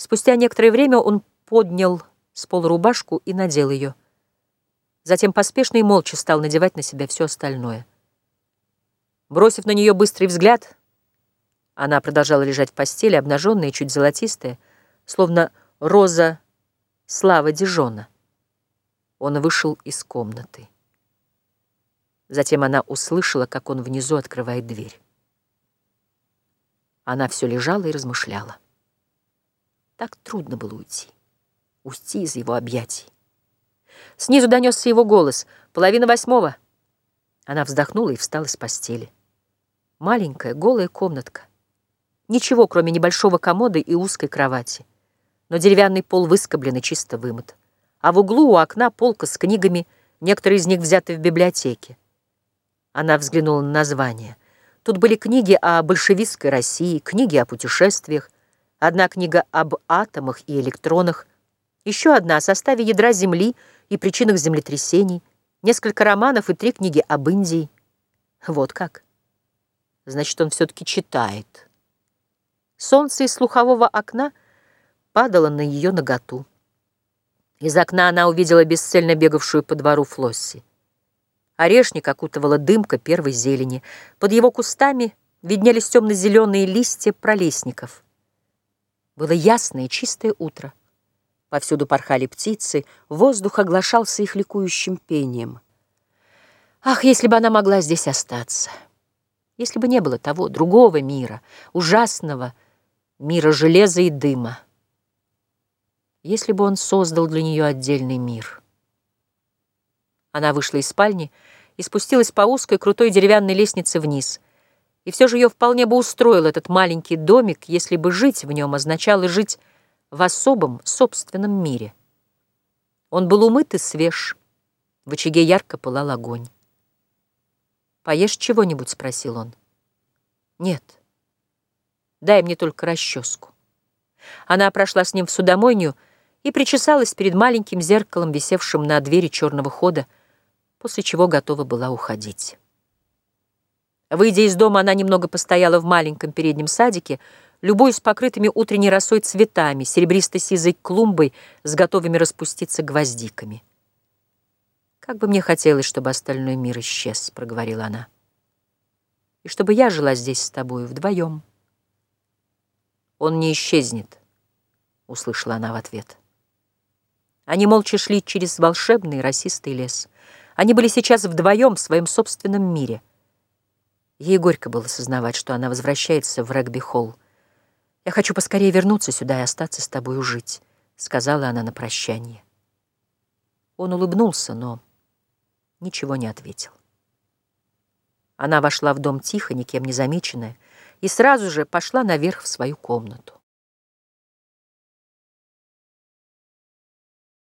Спустя некоторое время он поднял с пола рубашку и надел ее. Затем поспешно и молча стал надевать на себя все остальное. Бросив на нее быстрый взгляд, она продолжала лежать в постели, обнаженная, чуть золотистая, словно роза слава Дижона. Он вышел из комнаты. Затем она услышала, как он внизу открывает дверь. Она все лежала и размышляла. Так трудно было уйти, уйти из его объятий. Снизу донесся его голос. «Половина восьмого». Она вздохнула и встала с постели. Маленькая, голая комнатка. Ничего, кроме небольшого комода и узкой кровати. Но деревянный пол выскоблен и чисто вымыт. А в углу у окна полка с книгами, некоторые из них взяты в библиотеке. Она взглянула на название. Тут были книги о большевистской России, книги о путешествиях, одна книга об атомах и электронах, еще одна о составе ядра Земли и причинах землетрясений, несколько романов и три книги об Индии. Вот как. Значит, он все-таки читает. Солнце из слухового окна падало на ее наготу. Из окна она увидела бесцельно бегавшую по двору Флосси. Орешник окутывала дымка первой зелени. Под его кустами виднелись темно-зеленые листья пролесников. Было ясное чистое утро. Повсюду порхали птицы, воздух оглашался их ликующим пением. Ах, если бы она могла здесь остаться! Если бы не было того, другого мира, ужасного мира железа и дыма. Если бы он создал для нее отдельный мир. Она вышла из спальни и спустилась по узкой крутой деревянной лестнице вниз. И все же ее вполне бы устроил этот маленький домик, если бы жить в нем означало жить в особом собственном мире. Он был умыт и свеж, в очаге ярко пылал огонь. «Поешь чего-нибудь?» — спросил он. «Нет. Дай мне только расческу». Она прошла с ним в судомойню и причесалась перед маленьким зеркалом, висевшим на двери черного хода, после чего готова была уходить. Выйдя из дома, она немного постояла в маленьком переднем садике, любуясь покрытыми утренней росой цветами, серебристо-сизой клумбой с готовыми распуститься гвоздиками. «Как бы мне хотелось, чтобы остальной мир исчез», — проговорила она, «и чтобы я жила здесь с тобою вдвоем». «Он не исчезнет», — услышала она в ответ. Они молча шли через волшебный росистый лес — они были сейчас вдвоем в своем собственном мире. Ей горько было сознавать, что она возвращается в регби-холл. «Я хочу поскорее вернуться сюда и остаться с тобой жить», — сказала она на прощание. Он улыбнулся, но ничего не ответил. Она вошла в дом тихо, никем не замеченная, и сразу же пошла наверх в свою комнату.